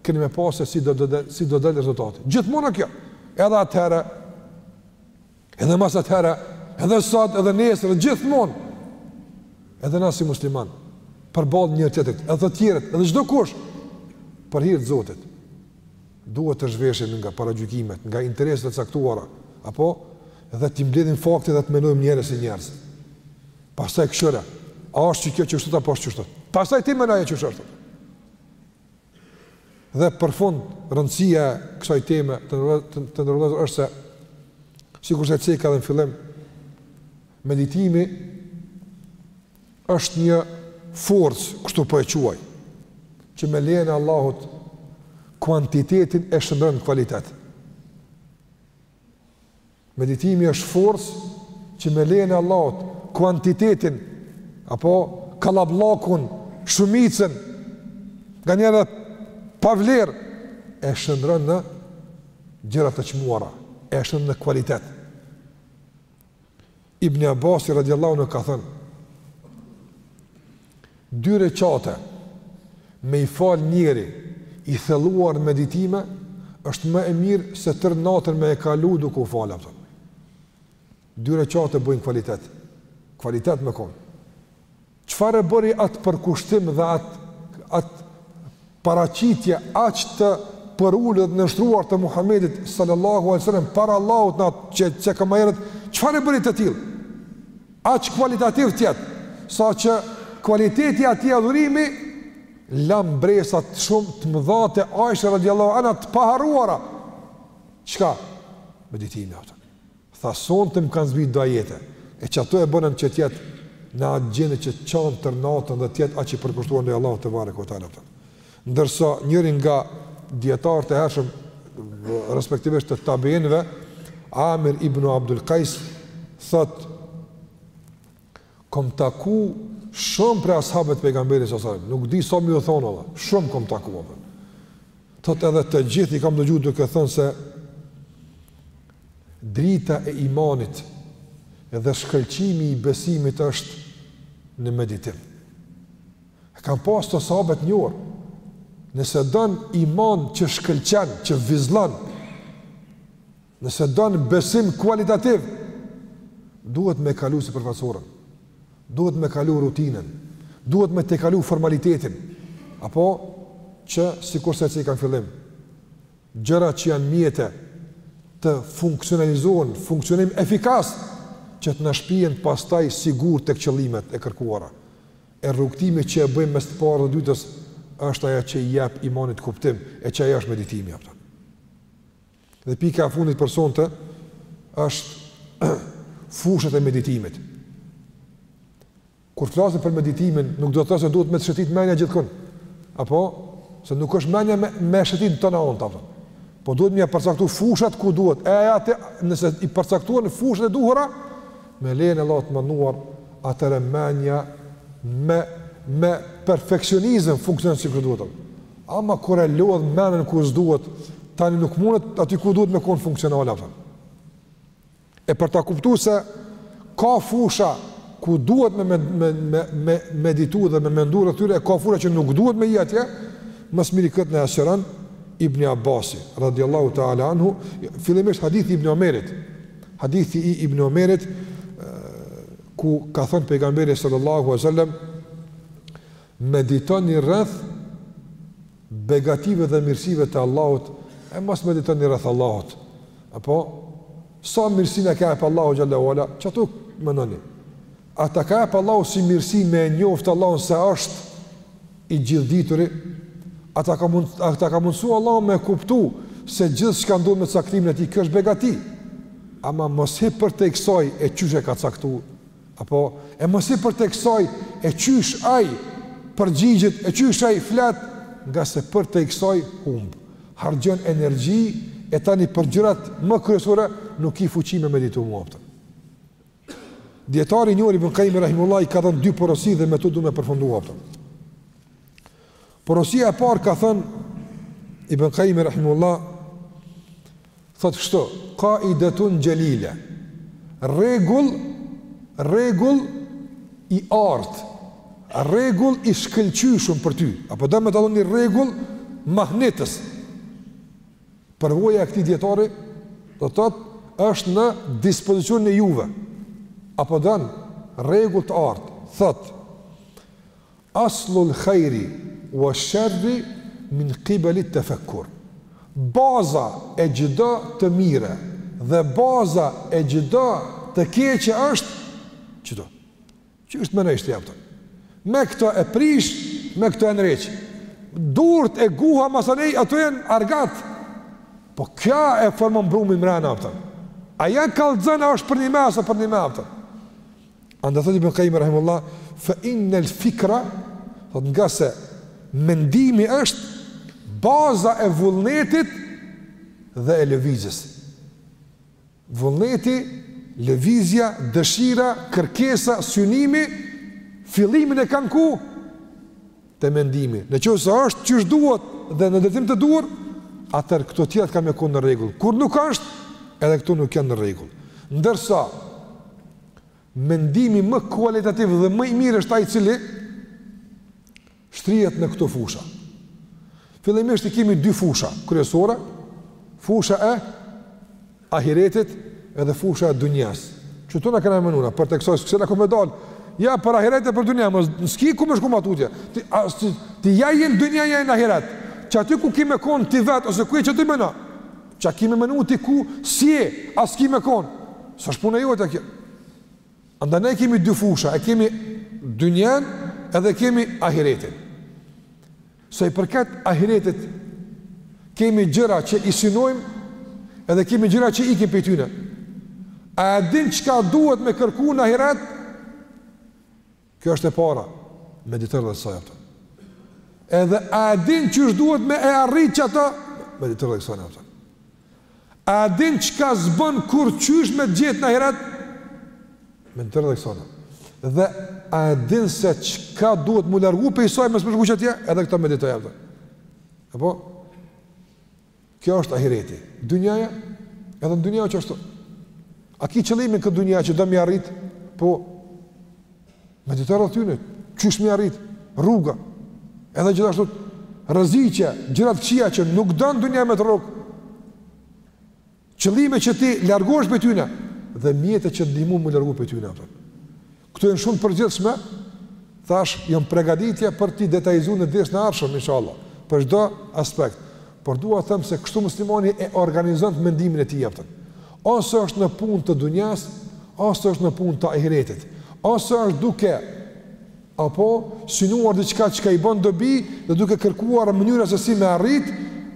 Keni me pa se si do do si do dal rezultati. Gjithmonë kjo. Edhe atëherë edhe mas atëherë, edhe sot, edhe nesër, gjithmonë. Edhe na si musliman, përballë njëri-tjetrit, edhe të tjerët, edhe çdokush për hir të Zotit. Duhet të zhveshemi nga paragjykimet, nga interesat e caktuara, apo dhe t'i mbledhim fakte dhe të mendojmë njerëz si njerëz. Pastaj kqyre, a është qikjo qysh thotë apo s'është qysh thotë. Pastaj ti menoje qysh është. Dhe për fund, rëndësia e kësaj teme të nderuar vëllezër është se, sikurse ceka dhe në fillim, meditimi është një forcë, kështu po e quaj, që me lejën e Allahut kuantitetin e shndërron kualitet. Meditimi është forcë që me lejën e Allahut kuantitetin apo kalabllakun, shumicën nga gjëra pa vlerë e shndërron në gjëra të çmuara, e shndërron në kualitet. Ibni Abasi radiallahu anhu ka thënë, dy reqate me i falë njeri i thelluar në meditime, është më e mirë se tërë natën me e kalu duke u falë, a po kupton. Dy reqate bëjnë kvalitet, kvalitet me konë. Çfarë e bëri atë përkushtim dhe atë atë paraqitje aq të përulët nënshtruar të Muhamedit sallallahu alaihi wasallam para Allahut në atë që cekëm më herët çfarë e bëri të tillë aq kvalitativ të jetë saqë kvaliteti i atij adhurimi la mbresa shumë të mëdha te Aisha radhiyallahu anha të paharruara çka meditimi ata Tha, Sonte më kanë zbrit do ajete, e që ato e bënën që të jetë në atë gjendje që të qan tërë natën dhe të jetë aq i përkushtuar ndaj Allahut tebareke ve teala. Ndërsa njëri nga dietarët e hershëm respektivisht të tabeinëve Amir ibn Abdul Kajs thotë Kom taku shumë prej ashabëve të pejgamberit alejhi selam, nuk di sa me ju thonë, shumë kom taku apër. Thotë edhe të gjithë i kam dëgju duke thënë se drita e imanit dhe shkëlqimi i besimit është në meditim. E kam pas të sabet një orë, nëse don iman që shkëlqen, që vizllon, Nëse don besim kualitativ, duhet me kalu sipërfaqësoren, duhet me kalu rutinën, duhet me tejkalu formalitetin, apo që sikurse që cekëm në fillim, gjërat që janë mjete të funksionalizohen, funksionim efikas, që të na shpien pastaj sigurt tek qëllimet e kërkuara. E rrugtimi që e bëjmë mes të parës dhe të dytës, është ajo që i jep imanit kuptim, e që ajo është meditimi. A po kupton. Dhe pika e fundit për sonte është fushat e meditimit. Kur flasim për meditimin, nuk do të thotë se duhet me të shëtit mendja gjithkun. Apo, se nuk është mendja me, me shëtit në tona anët. Po duhet me ja përcaktu fushat ku duhet. E ajo, nëse i përcakton fushat e duhura, me lejën e Allahut të madhëruar, atëherë mendja me, me perfeksionizëm funksionon sikur duhet. Ama kur e lodh menën ku s'duhet, tani nuk mundet aty ku duhet me kon funksionale apo. E për ta kuptuar se ka fusha ku duhet me me me me, me meditu dhe me mendu rreth tyre, ka fusha që nuk duhet me hi atje, më së miri këtë na e sqaron Ibn Abasi radhiyallahu ta'ala anhu, fillimisht hadithi Ibn Omerit. Hadithi i Ibn Omerit ku ka thënë pejgamberi sallallahu alaihi wasallam Meditoni rreth begative dhe mirësive të Allahut, e mos meditoni rreth Allahut. Apo sa mirësi na ka jap Allahu xhel-le ue ala, çatu mendoni. A ta ka jap Allahu si mirësi me e njoft Allahun se është i gjithdituri? A ta ka mund a ta ka mundsu Allahu me kuptu se gjithçka ndodh me caktimin e tij, kjo është begati. Ama mos hi përtej kësaj e qysh e ka caktu. Apo, e mos hi përtej kësaj, e qysh ai përgjigjet, e qysh ai flet, ngase përtej kësaj humb, harxhon energji, e tani për gjërat më kryesore nuk ki fuqi me meditu a kupton. Dijetari i njohur Ibn Kajimi Rahimullah i ka dhënë dy porosi dhe me to du me përfundu a kupton. Porosia e parë ka thënë Ibn Qayyim rahimullah thotë kështu, kaidetun xhelile, rregull, rregull i artë, rregull i shkëlqyshëm për ty, apo do me thonë rregull mahnitës. Përvoja e këtij dijetari, do të thotë, është në dispozicionin e juve, a po don rregull të artë, thotë, Aslul khejri wa sherri min qibeli tefekkur, Baza e çdo të mire dhe baza e çdo të keqe është çdo. Qysh të menojsh ti a kupton. Me këto e prish, me këto e ndreq. Durt e guha masanej ato janë argat. Po kjo e formon brumin mrena, a kupton. A ja kallxon a është për ndihmë a s'o për ndihmë, a kupton. Andaj thotë Ibn Qayyim rahimullah, fa inna al-fikra, thotë ngase mendimi është baza e vullnetit dhe e lëvizjes. Vullneti, lëvizja, dëshira, kërkesa, synimi, fillimin e kanë ku? Te mendimi. Në qoftë se është qysh duhet dhe në drejtim të duhur, atëherë këto tjerat kanë me konë në rregull. Kur nuk është, edhe këto nuk janë në rregull. Ndërsa, Mendimi më kualitativ dhe më i mirë është ai i cili shtrihet në këto fusha. Fillimisht i kemi dy fusha kryesore, fusha e ahiretit edhe fusha e dunjas. Qeto na kena me menu na, përtej kësaj s'kena ku me dalë, ja për ahiret e për dunja, më s'ki ku me shku ma tutje, ti, a, ti, ti ja je në dunja, ja je në ahiret, qaty ku ki me konë ti vetë, ose ku je, qaty meno, Çka ki me menu ti ku s'je, as ki me kon? S'është punë e jotja kjo. Andaj ne kemi dy fusha, e kemi dynjen edhe kemi ahiretin. Sa i përket ahiretit, kemi gjëra që i synojmë edhe kemi gjëra që ikim pej tyne. A e din çka duhet me kërku në ahiret? Kjo është e para, meditoj dhe saj ato. Edhe a e din që është duhet me e arrit që ato, meditoj dhe saj ato. A e din që ka zbën kur që është me gjithë në heret, meditoj dhe saj ato. Dhe a e din se që ka duhet mu largu për i saj me së përshku që atje, edhe këta meditoj ato. Apo? Kjo është ahireti. Dynjaja, edhe në dynja qashtu. A ki qëllime n'këtë dynja që do mi arrit, po, medito rreth tyne, qysh mi arrit, rruga, edhe gjithashtu rreziqe, gjërat e këqija që nuk don n'dynja me të rrokë, Qëllime që ti largohesh prej tyne dhe mjete që të ndihmojnë m'u largu prej tyne, a kupton. Këto janë shumë të përgjithshme. Thash, janë përgatitje për t'i detajizu në dersin e ardhshëm inshallah, për çdo aspekt. Por dua të them se kështu muslimani e organizon mendimin e tij, a kupton. Ose është në punë të dunjas, ose është në punë të ahiretit. Ose është duke apo synuar diçka çka i bën dobi dhe duke kërkuar mënyra se si me arrit,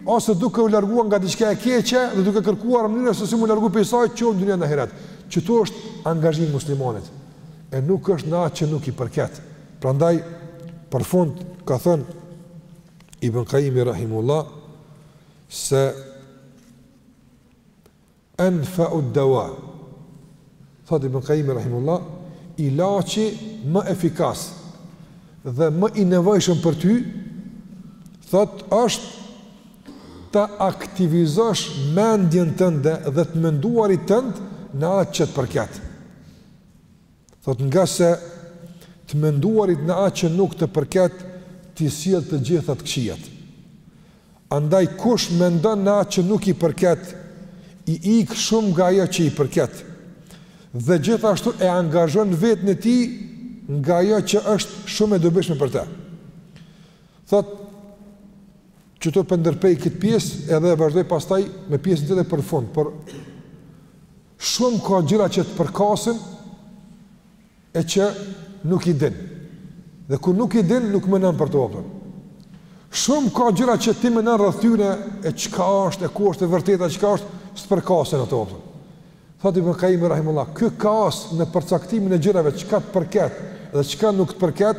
ose duke u larguar nga diçka e keqe dhe duke kërkuar mënyra se si mu largu prej saj qoftë në dynja, në ahiret. Qëtu është angazhimi i muslimanit, e nuk është në atë që nuk i përket. Prandaj, për fund, ka thënë Ibn Kajimi Rahimehullah, se Enfa'u ad-dawa, thotë Ibn Kajimi Rahimehullah, ilaçi më efikas dhe më i nevojshëm për ty, thotë është ta aktivizosh mendjen tënde dhe të menduarit tënd në atë që të përket. Thotë ngase të menduarit në atë që nuk të përket t'i sjell të gjitha të këqijat. Andaj kush mendon në atë që nuk i përket i ik shumë nga ajo që i përket. Dhe gjithashtu e angazhon veten e tij nga ajo që është shumë e dobishme për të. Thotë qëtu po e ndërprej këtë pjesë edhe e vazhdoj pastaj me pjesën tjetër për fund, por Shumë ka gjëra që të përkasin e që nuk i din. Dhe kur nuk i din, nuk mendon për to, a kupton. Shumë ka gjëra që ti mendon rreth tyre e çka është e ku është e vërteta, çka është, s'të përkasin ato, a kupton. Thot Ibn Qayyim rahimullah, ky kaos në përcaktimin e gjërave çka të përket dhe çka nuk të përket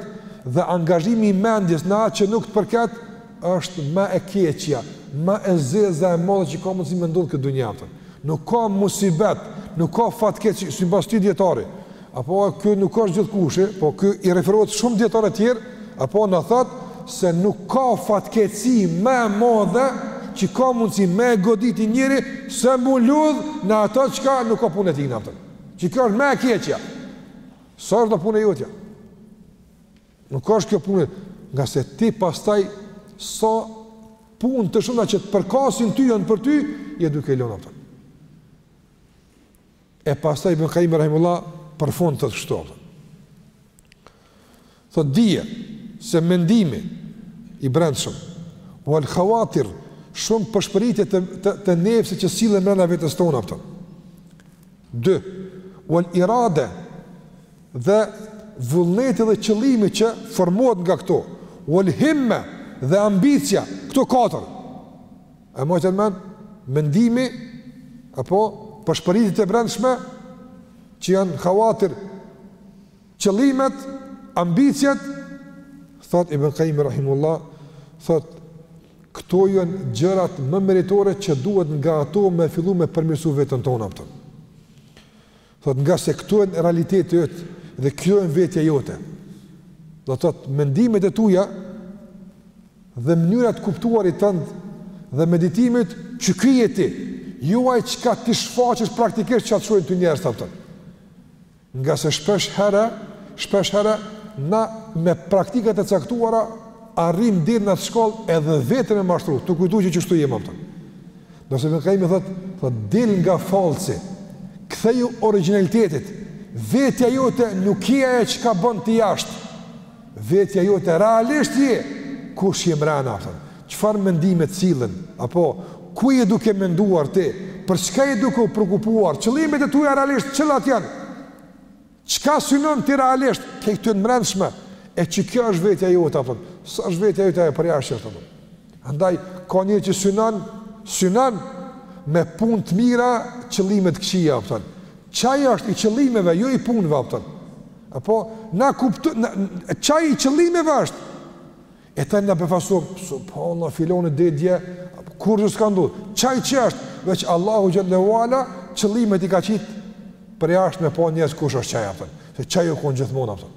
dhe angazhimi i mendjes në atë që nuk të përket, është ma e keqja, ma e zeza e madhe që ka mundësi me ndodhë n'këtë dunja, a kupton. Nuk ka musibet, nuk ka fatkeqësi simbas këtij dijetari. Apo, ky nuk është gjithkushi, po ky i referohet shumë dijetarëve tjerë, apo na thotë se nuk ka fatkeqësi ma e madhe që ka mundësi me e goditë njerin se m'u lodhë në ato çka nuk â punë e tina, a kupton. Që kjo është ma e keqja, s'është kjo punë e jotja. Nuk është kjo punë, ngase ti pastaj sa punë të shumta që të përkasin ty janë për ty, je duke i lënë, a kupton. E pastaj Ibn Qayyim rahimullah për fund thot kështu, a kupton. Thot dije se mendimi i brendshëm wal khawatir shumë pëshpëritje të të, të nefsit që sillen brenda vetes tonë, a kupton. 2. Wal irada Dhe vullneti dhe qëllimi që formohet nga këto, wal himme dhe ambicia, këto katër. E maje n'men, mendimi, apo pëshpëritjet e brendshme, që janë khawatir, qëllimet, ambiciet, thot Ibn Kajimi Rahimullah, thot, këto janë gjërat më meritore që duhet nga ato me fillu me përmirësu veten tonë, a kupton. Thot ngase këto janë realiteti yt dhe këto janë vetja jote. Do të thotë mendimet e tuja dhe mënyra e të kuptuarit tënd dhe meditimit qiky je ti, jo ai çka ti shfaqesh praktikisht çka të shohin ty njerëzit, a kupton. Ngase shpesh herë, shpesh herë, na me praktikat e caktuara, arrijmë deri në atë shkallë edhe veten me mashtru, tu kujtu që qashtu jemi, a kupton. Ndërsa Ibn Kajimi thotë, thot, dil nga falsi, ktheju origjinalitetit, vetja jote nuk je ai çka bon ti jashtë, vetja jote realisht je, kush je mrena, a kupton, çfarë mendime t'sillen, apo, ku je duke menduar ti, për çka je duke u preokupuar, qëllimet e tuja realisht, cilat janë, Çka synon ti realisht, ke këtë të mbrendshme, e që kjo është vetja jote, a kupton, s'është vetja jote e përjashtme, a kupton. Andaj, ka një që synon, synon me punë të mira qëllime t'këqija, a kupton. Qaj është i qëllimeve, jo i punëve, a kupton. A po na kupton, qaj i qëllimeve është, E tash na befasu, subhanallah, filani deri dje, kurgjo s'ka ndodhë, qaj që është, veç Allahu xhele ue ala, qëllimet i ka qitë, përjashtë me pa njerëzit kush është qaj, apton, se qaj u konë gjithmonë, apton.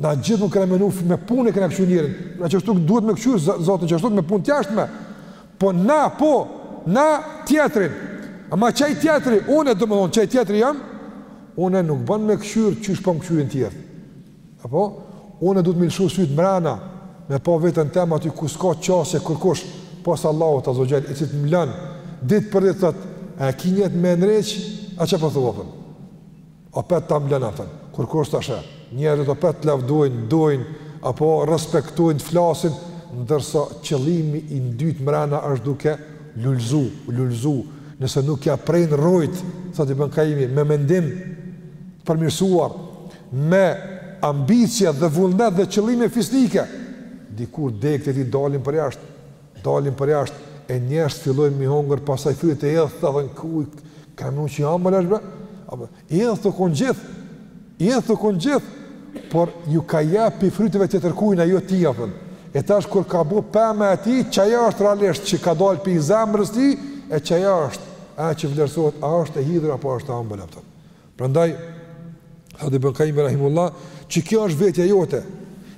Na gjithë nuk kemi njoftë, me punë e kemi këqyrë njerin, na qeshtu duhet me këqyrë, zotni, qeshtu me punë t'jashtme, po na, po, na tjetrin, ama qaj tjetri, une, domethonë, qaj tjetri jam, une nuk bën me këqyrë, qysh po më këqyrin tjertë. Apo, unë e duhet me i lëshu sytë mrena, me pa veten tem aty ku s'ka qasje kërkush, pos Allahut azze ue xhel, i cili t'mblon, ditë për ditë thotë, e ki nijet me e ndreqë, a çka po thua, apton? Opet ta mblon, apton, kërkush s'ta sheh, njerëzit opet të lavdojnë, dojnë, apo respektojnë, të flasin, ndërsa qëllimi i ndytë mrena është duke lulëzu, lulëzu, nëse nuk ja pren rrojtë, thotë Ibn Kajimi, me mendim të përmirësuar, Me ambicie dhe vullnet dhe qëllime fisnike, dikur degët e tij dalin përjashtë, dalin përjashtë, e njerëzit fillojnë me i hongër, pastaj frytet e idhta, thonë, kujt, kam menu që i amël është bre? Apo, i idhtë u konë gjithë, i idhtë u konë gjithë, por ju ka jepë prej fryteve të tjetërkujt, a jo t'tij, apton. E tash, kur ka bo pema e tij, qajo është realisht që ka dalë prej zemrës tij, e qajo është, a që vlerësohet, a është e hidhur, apo është e ambël, apton. Prandaj, thot Ibn Kajimi Rahimullah, që kjo është vetja jote,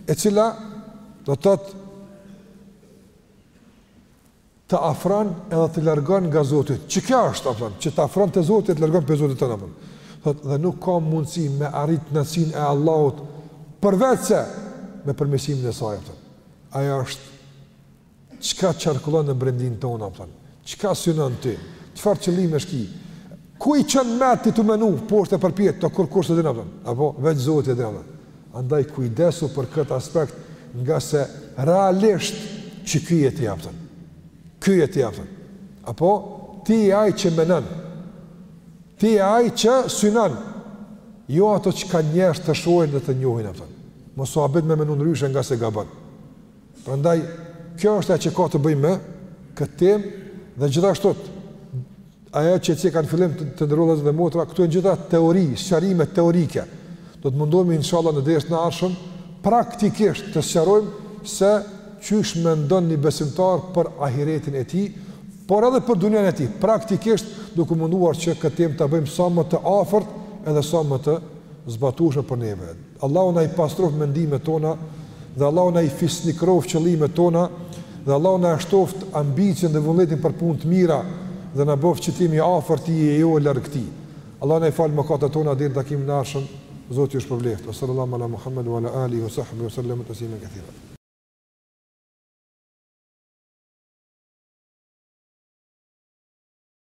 e cila do të thotë të afron edhe të largon nga Zoti. Qekjo është, apton, që të afron te Zoti e të largon prej Zotit tonë, apton. Thot, dhe nuk ka mundësi me arrit kënaqësinë e Allahut përveç se me përmirësimin e saj, apton. Ajo është Çka qarkullon në brendinë tonë, apton? Çka synon ti? Çfarë qëllimesh ki? Ku i çon mendtë ti tu menu, poshtë e përpjetë, ato kurkush s'ti din, apton? Apo veç Zoti e din, apton? Andaj kujdesu për këtë aspekt ngase realisht qeky je ti, apton? Ky je ti, apton? Apo, ti je aj që menon, ti je aj që synon, jo ato çka njerëzit të shohin dhe të njohin, apton? Mos u habit me menu ndryshe ngase gabon. Prandaj kjo është ajo që ka të bëjë me këtë temë dhe gjithashtu ajo që e ceka në fillim, të nderuar vëllezër dhe motra, këto janë gjitha teori, sqarime teorike. Do të mundohemi inshallah në dersin e ardhshëm praktikisht të sqarojmë se qysh mendon një besimtar për ahiretin e tij, por edhe për dunjën e tij. Praktikisht duke u munduar që këtë temë ta bëjmë sa më të afërt edhe sa më të zbatueshme për neve. Allahu na i pastroftë mendimet tona dhe Allahu na i fisnikëroftë qëllimet tona dhe Allahu na e shtoftë ambicien dhe vullnetin për punë të mira dhe na bëftë që t'jemi afër tij e jo larg tij. Allahu na i faltë mëkatet tona deri në takimin e ardhshëm. Zoti ju shpërbleftë. Wa sallallahu ala Muhammedin wa ala alihi wa sahbihi wa sallam taslima kathira.